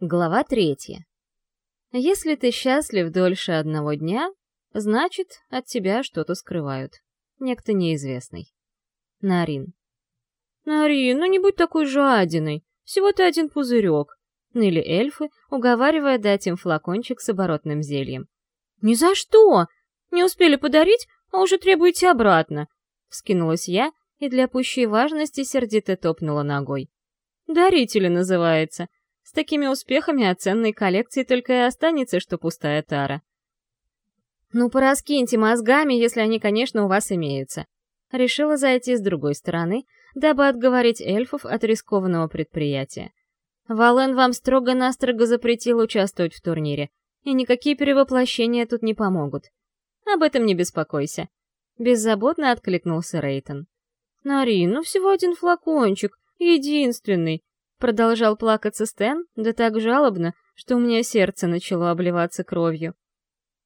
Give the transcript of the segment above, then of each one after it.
Глава третья. Если ты счастлив дольше одного дня, значит, от тебя что-то скрывают. Некто неизвестный. Нарин. Нарин, ну не будь такой жадиной. Всего-то один пузырек. Ныли эльфы, уговаривая дать им флакончик с оборотным зельем. «Ни за что! Не успели подарить, а уже требуете обратно!» Вскинулась я и для пущей важности сердито топнула ногой. «Дарители называется. С такими успехами от ценной коллекции только и останется, что пустая тара. Ну, пораскиньте мозгами, если они, конечно, у вас имеются. Решила зайти с другой стороны, дабы отговорить эльфов от рискованного предприятия. Вален вам строго-настрого запретил участвовать в турнире, и никакие перевоплощения тут не помогут. Об этом не беспокойся. Беззаботно откликнулся Рейтон. Нари, ну всего один флакончик, единственный. Продолжал плакаться Стэн, да так жалобно, что у меня сердце начало обливаться кровью.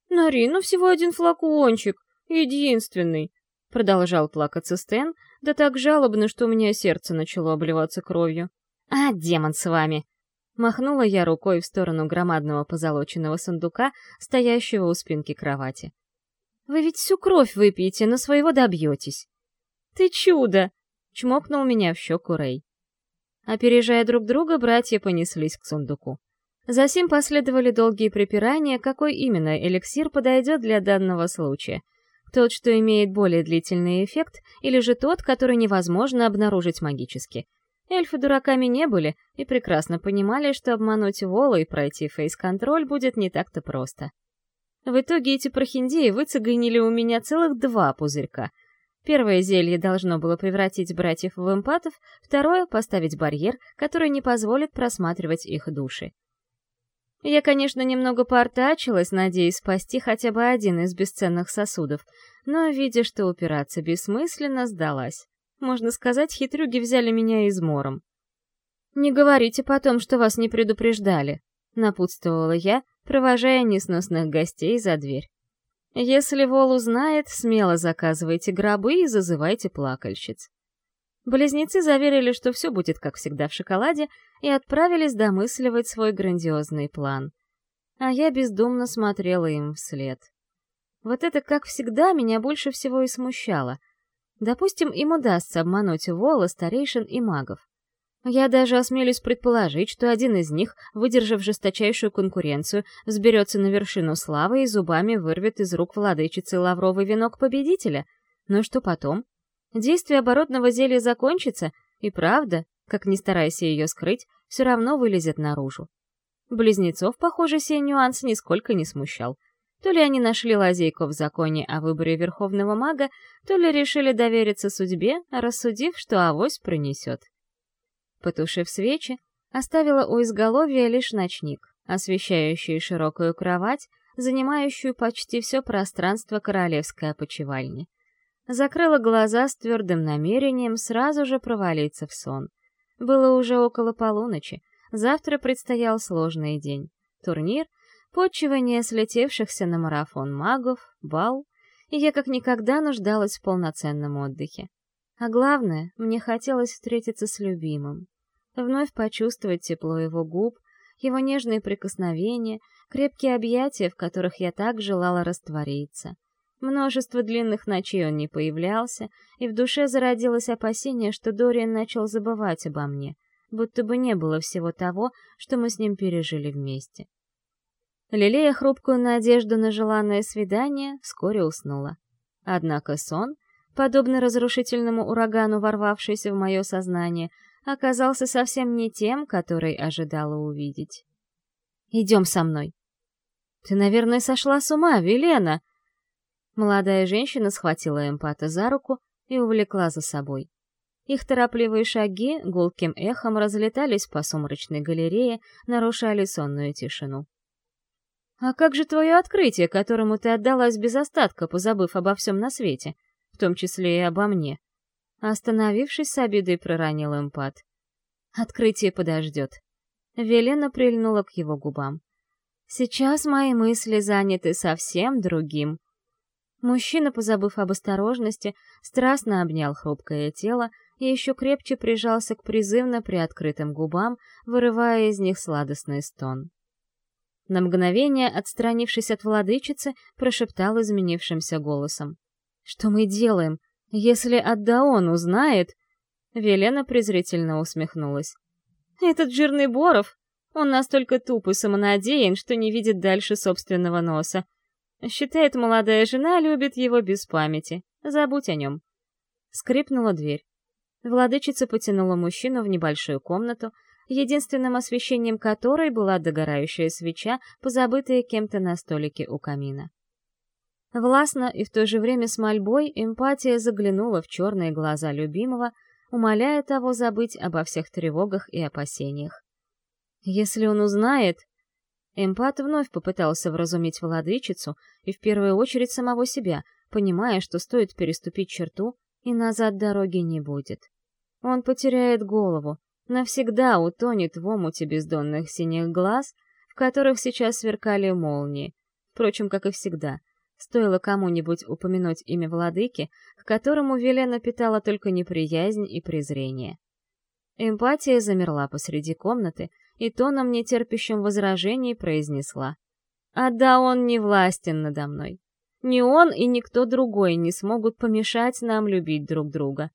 «Нари, ну всего один флакончик, единственный!» Продолжал плакаться Стэн, да так жалобно, что у меня сердце начало обливаться кровью. «А, демон с вами!» Махнула я рукой в сторону громадного позолоченного сундука, стоящего у спинки кровати. «Вы ведь всю кровь выпьете, но своего добьетесь!» «Ты чудо!» — чмокнул меня в щеку Рэй. Опережая друг друга, братья понеслись к сундуку. Затем последовали долгие припирания, какой именно эликсир подойдет для данного случая. Тот, что имеет более длительный эффект, или же тот, который невозможно обнаружить магически. Эльфы дураками не были и прекрасно понимали, что обмануть Волу и пройти фейс-контроль будет не так-то просто. В итоге эти прохиндеи выцегонили у меня целых два пузырька — Первое зелье должно было превратить братьев в эмпатов, второе — поставить барьер, который не позволит просматривать их души. Я, конечно, немного поортачилась, надеясь спасти хотя бы один из бесценных сосудов, но, видя, что упираться бессмысленно, сдалась. Можно сказать, хитрюги взяли меня измором. «Не говорите потом, что вас не предупреждали», — напутствовала я, провожая несносных гостей за дверь. Если Вол узнает, смело заказывайте гробы и зазывайте плакальщиц. Близнецы заверили, что все будет как всегда в шоколаде, и отправились домысливать свой грандиозный план. А я бездумно смотрела им вслед. Вот это, как всегда, меня больше всего и смущало. Допустим, им удастся обмануть Вола, старейшин и магов. Я даже осмелюсь предположить, что один из них, выдержав жесточайшую конкуренцию, взберется на вершину славы и зубами вырвет из рук владычицы лавровый венок победителя. Но что потом? Действие оборотного зелья закончится, и правда, как ни старайся ее скрыть, все равно вылезет наружу. Близнецов, похоже, сей нюанс нисколько не смущал. То ли они нашли лазейку в законе о выборе верховного мага, то ли решили довериться судьбе, рассудив, что авось пронесет. Потушив свечи, оставила у изголовья лишь ночник, освещающий широкую кровать, занимающую почти все пространство королевской опочивальни. Закрыла глаза с твердым намерением сразу же провалиться в сон. Было уже около полуночи, завтра предстоял сложный день. Турнир, подчивание слетевшихся на марафон магов, бал, и я как никогда нуждалась в полноценном отдыхе. А главное, мне хотелось встретиться с любимым. Вновь почувствовать тепло его губ, его нежные прикосновения, крепкие объятия, в которых я так желала раствориться. Множество длинных ночей он не появлялся, и в душе зародилось опасение, что Дориан начал забывать обо мне, будто бы не было всего того, что мы с ним пережили вместе. Лелея хрупкую надежду на желанное свидание, вскоре уснула. Однако сон, подобно разрушительному урагану, ворвавшийся в мое сознание, оказался совсем не тем, который ожидала увидеть. «Идем со мной». «Ты, наверное, сошла с ума, Велена!» Молодая женщина схватила эмпата за руку и увлекла за собой. Их торопливые шаги гулким эхом разлетались по сумрачной галерее, нарушали сонную тишину. «А как же твое открытие, которому ты отдалась без остатка, позабыв обо всем на свете, в том числе и обо мне?» Остановившись с обидой, проронил эмпат. «Открытие подождет». Велена прильнула к его губам. «Сейчас мои мысли заняты совсем другим». Мужчина, позабыв об осторожности, страстно обнял хрупкое тело и еще крепче прижался к призывно приоткрытым губам, вырывая из них сладостный стон. На мгновение, отстранившись от владычицы, прошептал изменившимся голосом. «Что мы делаем? Если Аддаон узнает...» Велена презрительно усмехнулась. «Этот жирный Боров, он настолько туп и самонадеян, что не видит дальше собственного носа. Считает, молодая жена любит его без памяти. Забудь о нем». Скрипнула дверь. Владычица потянула мужчину в небольшую комнату, единственным освещением которой была догорающая свеча, позабытая кем-то на столике у камина. Властно и в то же время с мольбой эмпатия заглянула в черные глаза любимого, умоляя того забыть обо всех тревогах и опасениях. Если он узнает... Эмпат вновь попытался вразумить владычицу и в первую очередь самого себя, понимая, что стоит переступить черту, и назад дороги не будет. Он потеряет голову, навсегда утонет в омуте бездонных синих глаз, в которых сейчас сверкали молнии. Впрочем, как и всегда, стоило кому-нибудь упомянуть имя владыки, к которому Велена питала только неприязнь и презрение. Эмпатия замерла посреди комнаты и тоном, нетерпящим возражений, произнесла. «А да он не властен надо мной. Ни он и никто другой не смогут помешать нам любить друг друга.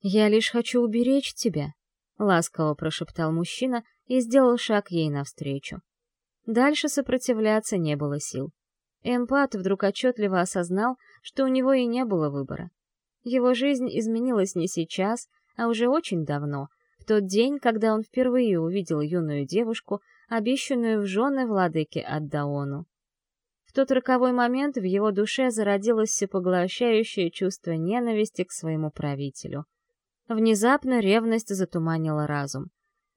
Я лишь хочу уберечь тебя, — ласково прошептал мужчина и сделал шаг ей навстречу. Дальше сопротивляться не было сил. Эмпат вдруг отчетливо осознал, что у него и не было выбора. Его жизнь изменилась не сейчас, а уже очень давно, в тот день, когда он впервые увидел юную девушку, обещанную в жены владыке Аддаону. В тот роковой момент в его душе зародилось всепоглощающее чувство ненависти к своему правителю — Внезапно ревность затуманила разум.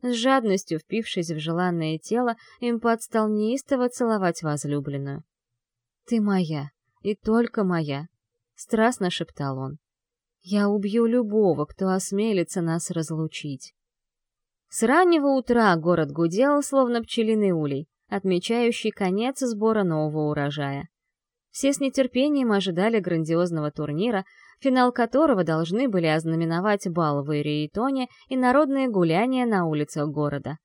С жадностью впившись в желанное тело, импат стал неистово целовать возлюбленную. «Ты моя, и только моя», — страстно шептал он. «Я убью любого, кто осмелится нас разлучить». С раннего утра город гудел, словно пчелиный улей, отмечающий конец сбора нового урожая. Все с нетерпением ожидали грандиозного турнира, финал которого должны были ознаменовать бал в Ириетоне и народные гуляния на улицах города.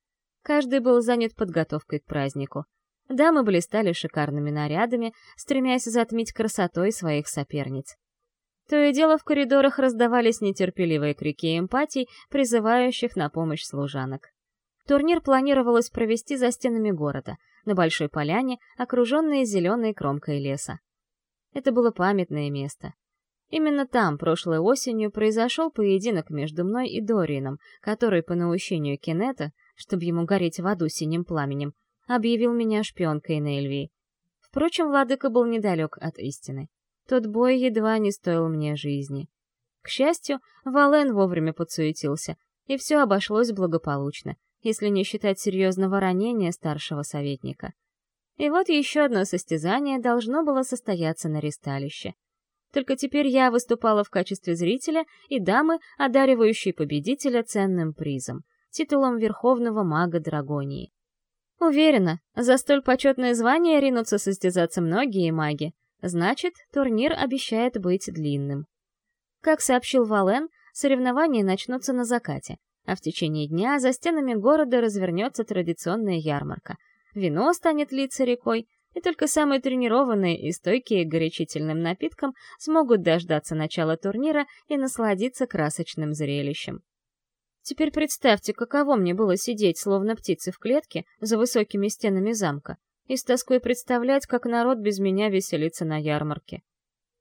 Каждый был занят подготовкой к празднику. Дамы блистали шикарными нарядами, стремясь затмить красотой своих соперниц. То и дело в коридорах раздавались нетерпеливые крики эмпатий, призывающих на помощь служанок. Турнир планировалось провести за стенами города, на большой поляне, окруженной зеленой кромкой леса. Это было памятное место. Именно там прошлой осенью произошел поединок между мной и Дорианом, который по наущению Кеннета, чтобы ему гореть в аду синим пламенем, объявил меня шпионкой Нельвии. Впрочем, владыка был недалек от истины. Тот бой едва не стоил мне жизни. К счастью, Вален вовремя подсуетился, и все обошлось благополучно, если не считать серьезного ранения старшего советника. И вот еще одно состязание должно было состояться на ристалище. Только теперь я выступала в качестве зрителя и дамы, одаривающей победителя ценным призом — титулом Верховного Мага Драгонии. Уверена, за столь почетное звание ринутся состязаться многие маги. Значит, турнир обещает быть длинным. Как сообщил Вален, соревнования начнутся на закате, а в течение дня за стенами города развернется традиционная ярмарка. Вино станет литься рекой, и только самые тренированные и стойкие к горячительным напиткам смогут дождаться начала турнира и насладиться красочным зрелищем. Теперь представьте, каково мне было сидеть, словно птицы в клетке, за высокими стенами замка, и с тоской представлять, как народ без меня веселится на ярмарке.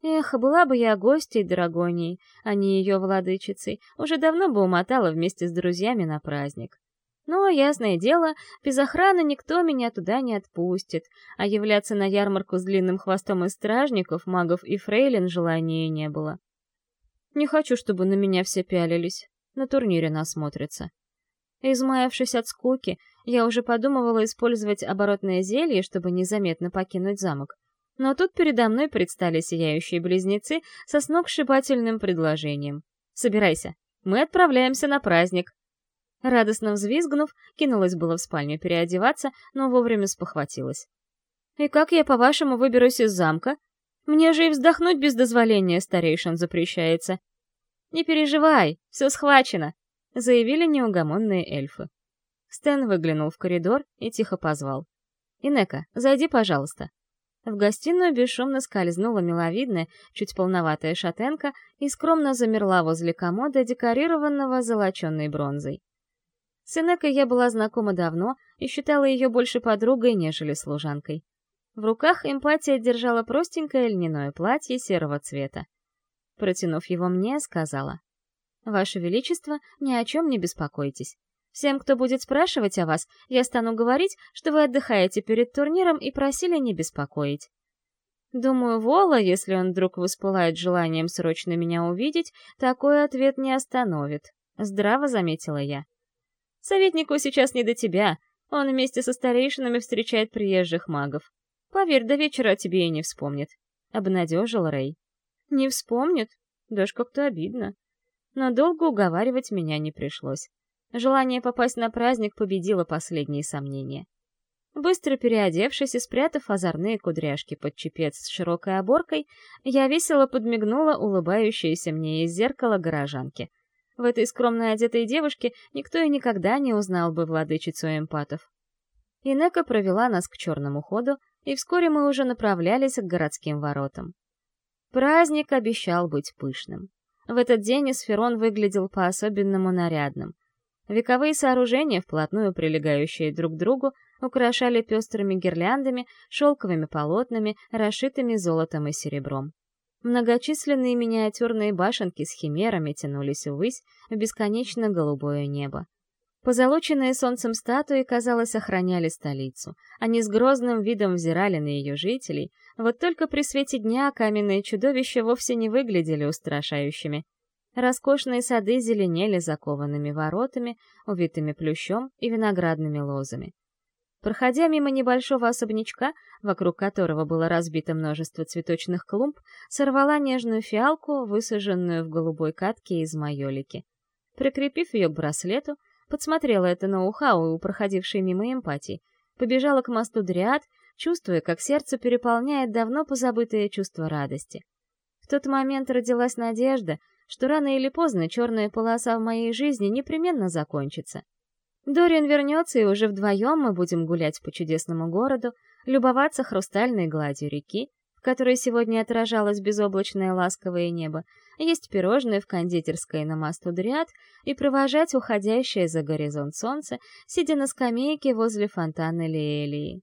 Эх, была бы я гостьей Драгонии, а не ее владычицей, уже давно бы умотала вместе с друзьями на праздник. Но, ясное дело, без охраны никто меня туда не отпустит, а являться на ярмарку с длинным хвостом из стражников, магов и фрейлин желания не было. Не хочу, чтобы на меня все пялились, на турнире насмотрятся. Измаявшись от скуки, я уже подумывала использовать оборотное зелье, чтобы незаметно покинуть замок. Но тут передо мной предстали сияющие близнецы со сногсшибательным предложением. «Собирайся, мы отправляемся на праздник», Радостно взвизгнув, кинулась было в спальню переодеваться, но вовремя спохватилась. «И как я, по-вашему, выберусь из замка? Мне же и вздохнуть без дозволения старейшин запрещается». «Не переживай, все схвачено!» — заявили неугомонные эльфы. Стэн выглянул в коридор и тихо позвал. «Инека, зайди, пожалуйста». В гостиную бесшумно скользнула миловидная, чуть полноватая шатенка и скромно замерла возле комода, декорированного золоченной бронзой. С Инекой я была знакома давно и считала ее больше подругой, нежели служанкой. В руках эмпатия держала простенькое льняное платье серого цвета. Протянув его мне, сказала, «Ваше Величество, ни о чем не беспокойтесь. Всем, кто будет спрашивать о вас, я стану говорить, что вы отдыхаете перед турниром и просили не беспокоить. Думаю, Вола, если он вдруг воспылает желанием срочно меня увидеть, такой ответ не остановит. Здраво заметила я. Советнику сейчас не до тебя. Он вместе со старейшинами встречает приезжих магов. Поверь, до вечера тебе и не вспомнит. Обнадежил Рэй. Не вспомнит? Даже как-то обидно. Но долго уговаривать меня не пришлось. Желание попасть на праздник победило последние сомнения. Быстро переодевшись и спрятав озорные кудряшки под чепец с широкой оборкой, я весело подмигнула улыбающейся мне из зеркала горожанки. В этой скромно одетой девушке никто и никогда не узнал бы владычицу эмпатов. Инека провела нас к черному ходу, и вскоре мы уже направлялись к городским воротам. Праздник обещал быть пышным. В этот день Эсферон выглядел по-особенному нарядным — Вековые сооружения, вплотную прилегающие друг к другу, украшали пестрыми гирляндами, шелковыми полотнами, расшитыми золотом и серебром. Многочисленные миниатюрные башенки с химерами тянулись ввысь в бесконечно голубое небо. Позолоченные солнцем статуи, казалось, охраняли столицу. Они с грозным видом взирали на ее жителей, вот только при свете дня каменные чудовища вовсе не выглядели устрашающими. Роскошные сады зеленели закованными воротами, увитыми плющом и виноградными лозами. Проходя мимо небольшого особнячка, вокруг которого было разбито множество цветочных клумб, сорвала нежную фиалку, высаженную в голубой катке из майолики. Прикрепив ее к браслету, подсмотрела это ноу-хау у проходившей мимо эмпатии, побежала к мосту Дриад, чувствуя, как сердце переполняет давно позабытое чувство радости. В тот момент родилась надежда — что рано или поздно черная полоса в моей жизни непременно закончится. Дориан вернется, и уже вдвоем мы будем гулять по чудесному городу, любоваться хрустальной гладью реки, которой сегодня отражалось безоблачное ласковое небо, есть пирожные в кондитерской на мосту Дриад и провожать уходящее за горизонт солнце, сидя на скамейке возле фонтана Лиэлии.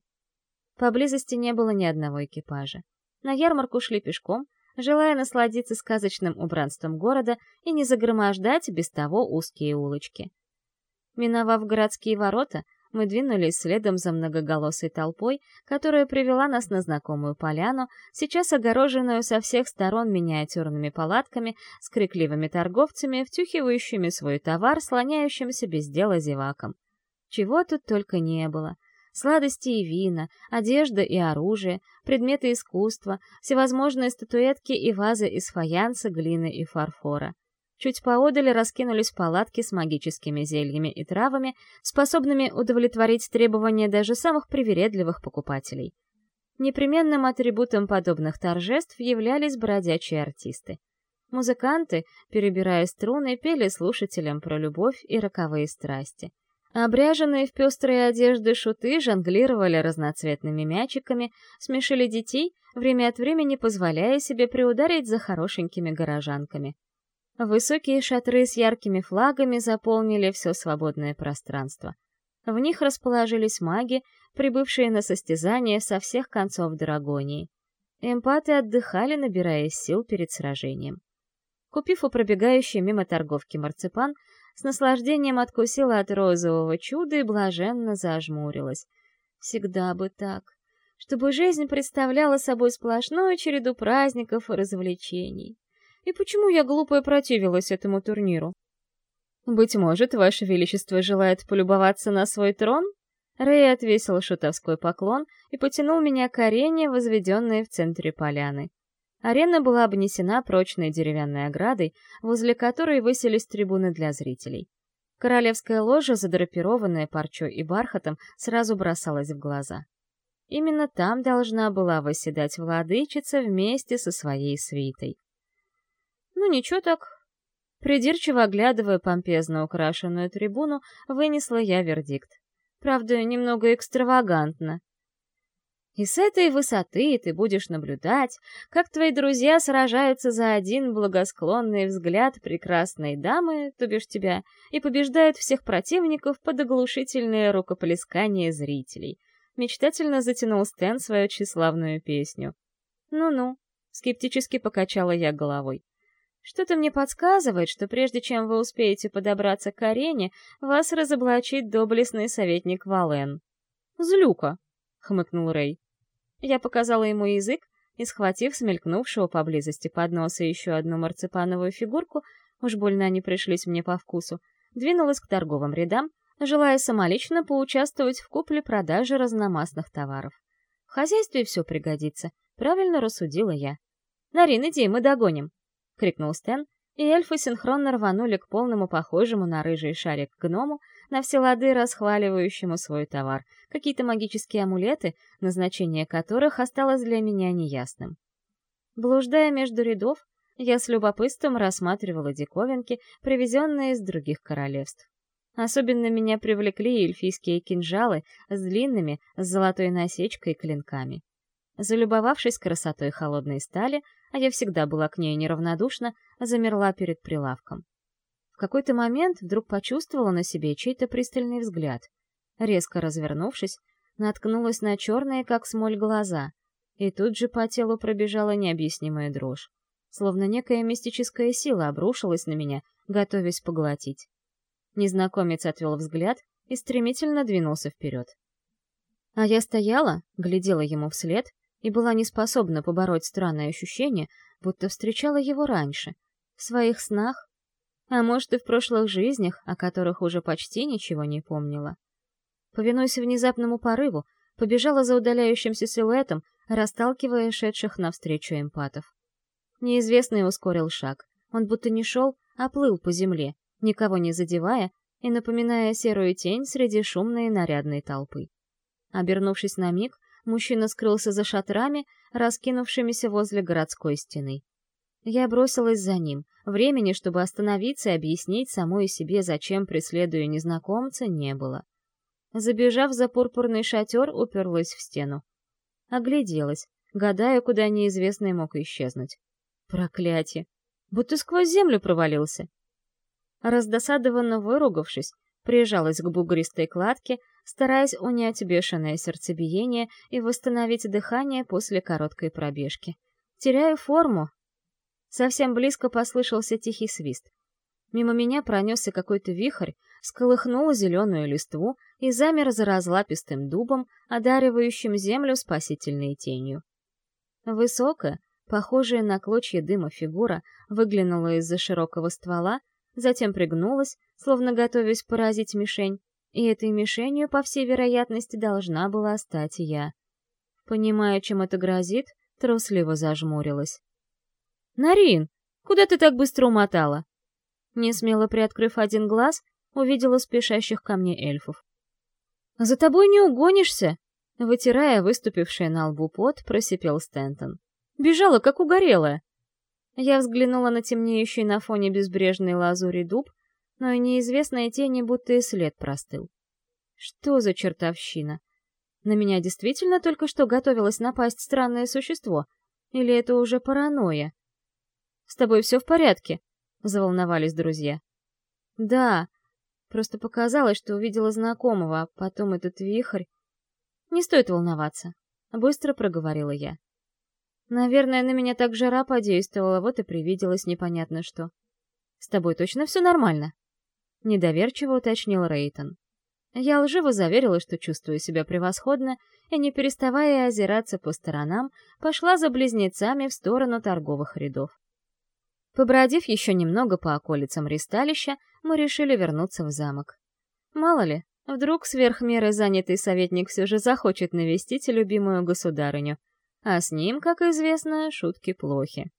Поблизости не было ни одного экипажа. На ярмарку шли пешком, желая насладиться сказочным убранством города и не загромождать без того узкие улочки. Миновав городские ворота, мы двинулись следом за многоголосой толпой, которая привела нас на знакомую поляну, сейчас огороженную со всех сторон миниатюрными палатками с крикливыми торговцами, втюхивающими свой товар, слоняющимся без дела зеваком. Чего тут только не было — Сладости и вина, одежда и оружие, предметы искусства, всевозможные статуэтки и вазы из фаянса, глины и фарфора. Чуть поодаль раскинулись палатки с магическими зельями и травами, способными удовлетворить требования даже самых привередливых покупателей. Непременным атрибутом подобных торжеств являлись бродячие артисты. Музыканты, перебирая струны, пели слушателям про любовь и роковые страсти. Обряженные в пестрые одежды шуты жонглировали разноцветными мячиками, смешили детей, время от времени позволяя себе приударить за хорошенькими горожанками. Высокие шатры с яркими флагами заполнили все свободное пространство. В них расположились маги, прибывшие на состязание со всех концов Драгонии. Эмпаты отдыхали, набираясь сил перед сражением. Купив у пробегающей мимо торговки марципан, с наслаждением откусила от розового чуда и блаженно зажмурилась. Всегда бы так. Чтобы жизнь представляла собой сплошную череду праздников и развлечений. И почему я глупо противилась этому турниру? «Быть может, Ваше Величество желает полюбоваться на свой трон?» Рэй отвесил шутовской поклон и потянул меня к арене, возведенной в центре поляны. Арена была обнесена прочной деревянной оградой, возле которой высились трибуны для зрителей. Королевская ложа, задрапированная парчой и бархатом, сразу бросалась в глаза. Именно там должна была восседать владычица вместе со своей свитой. «Ну ничего так», Придирчиво оглядывая помпезно украшенную трибуну, вынесла я вердикт. Правда, немного экстравагантно. И с этой высоты ты будешь наблюдать, как твои друзья сражаются за один благосклонный взгляд прекрасной дамы, то бишь тебя, и побеждают всех противников под оглушительное рукоплескание зрителей. Мечтательно затянул Стэн свою тщеславную песню. «Ну-ну», — скептически покачала я головой. «Что-то мне подсказывает, что прежде чем вы успеете подобраться к арене, вас разоблачит доблестный советник Вален». «Злюка», — хмыкнул Рэй. Я показала ему язык и, схватив смелькнувшего поблизости подноса еще одну марципановую фигурку, уж больно они пришлись мне по вкусу, двинулась к торговым рядам, желая самолично поучаствовать в купле-продаже разномастных товаров. В хозяйстве все пригодится, правильно рассудила я. «Нарин, иди, мы догоним!» — крикнул Стэн, и эльфы синхронно рванули к полному похожему на рыжий шарик гному, на все лады расхваливающему свой товар, какие-то магические амулеты, назначение которых осталось для меня неясным. Блуждая между рядов, я с любопытством рассматривала диковинки, привезенные из других королевств. Особенно меня привлекли эльфийские кинжалы с длинными, с золотой насечкой клинками. Залюбовавшись красотой холодной стали, а я всегда была к ней неравнодушна, замерла перед прилавком какой-то момент вдруг почувствовала на себе чей-то пристальный взгляд. Резко развернувшись, наткнулась на черные, как смоль, глаза, и тут же по телу пробежала необъяснимая дрожь. Словно некая мистическая сила обрушилась на меня, готовясь поглотить. Незнакомец отвел взгляд и стремительно двинулся вперед. А я стояла, глядела ему вслед и была не способна побороть странное ощущение, будто встречала его раньше, в своих снах а может и в прошлых жизнях, о которых уже почти ничего не помнила. Повинуясь внезапному порыву, побежала за удаляющимся силуэтом, расталкивая шедших навстречу эмпатов. Неизвестный ускорил шаг. Он будто не шел, а плыл по земле, никого не задевая и напоминая серую тень среди шумной и нарядной толпы. Обернувшись на миг, мужчина скрылся за шатрами, раскинувшимися возле городской стены. Я бросилась за ним. Времени, чтобы остановиться и объяснить самой себе, зачем преследую незнакомца, не было. Забежав за пурпурный шатер, уперлась в стену. Огляделась, гадая, куда неизвестный мог исчезнуть. Проклятие! Будто сквозь землю провалился. Раздосадованно выругавшись, прижалась к бугристой кладке, стараясь унять бешеное сердцебиение и восстановить дыхание после короткой пробежки. Теряю форму, Совсем близко послышался тихий свист. Мимо меня пронесся какой-то вихрь, сколыхнул зеленую листву и замер за разлапистым дубом, одаривающим землю спасительной тенью. Высокая, похожая на клочья дыма фигура, выглянула из-за широкого ствола, затем пригнулась, словно готовясь поразить мишень, и этой мишенью, по всей вероятности, должна была стать я. Понимая, чем это грозит, трусливо зажмурилась. «Нарин, куда ты так быстро умотала?» Несмело приоткрыв один глаз, увидела спешащих ко мне эльфов. «За тобой не угонишься!» Вытирая выступивший на лбу пот, просипел Стентон. «Бежала, как угорелая!» Я взглянула на темнеющий на фоне безбрежной лазури дуб, но и неизвестные тени будто и след простыл. Что за чертовщина? На меня действительно только что готовилось напасть странное существо? Или это уже паранойя? С тобой все в порядке?» — заволновались друзья. «Да, просто показалось, что увидела знакомого, а потом этот вихрь...» «Не стоит волноваться», — быстро проговорила я. «Наверное, на меня так жара подействовала, вот и привиделось непонятно что. С тобой точно все нормально?» Недоверчиво уточнил Рейтон. Я лживо заверила, что чувствую себя превосходно, и, не переставая озираться по сторонам, пошла за близнецами в сторону торговых рядов. Побродив еще немного по околицам ристалища, мы решили вернуться в замок. Мало ли, вдруг сверх меры занятый советник все же захочет навестить любимую государыню, а с ним, как известно, шутки плохи.